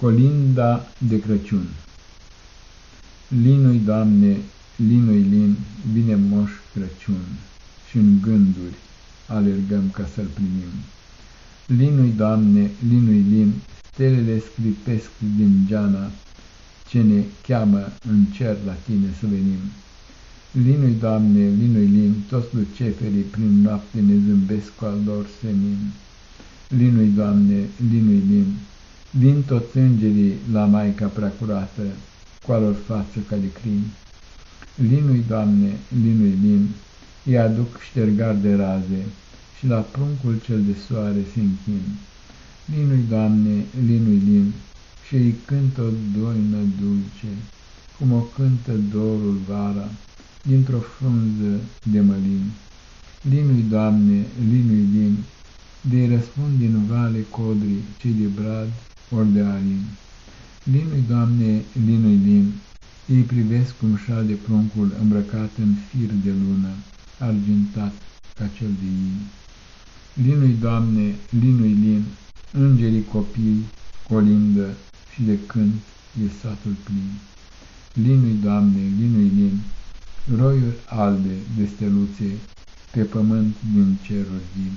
Colinda de Crăciun Linui, Doamne, linui lin, vine moș Crăciun și în gânduri alergăm ca să-l primim. Linui, Doamne, linui lin, stelele scripesc din geana ce ne cheamă în cer la Tine să venim. Linui, Doamne, linui lin, toți luceferii prin noapte ne zâmbesc cu al lor senin. Linui, Doamne, linui lin, Vin toți îngerii la Maica Preacurată, cu alor față ca de crin. Linui, Doamne, linui lin, îi aduc ștergar de raze și la pruncul cel de soare se închin. Linui, Doamne, linui lin, și îi cântă o doină dulce, cum o cântă dorul vara, dintr-o frunză de mălin. Linui, Doamne, linui lin, de-i răspund din vale codrii cei de brad ori de alin. Linui, Doamne, linui lin, ei privesc cum șade pruncul îmbrăcat în fir de lună, argintat ca cel de in. Linui, Doamne, linui lin, îngerii copii, colindă și de cânt e satul plin. Linui, Doamne, linui lin, roiuri albe de steluțe pe pământ din ceruri din.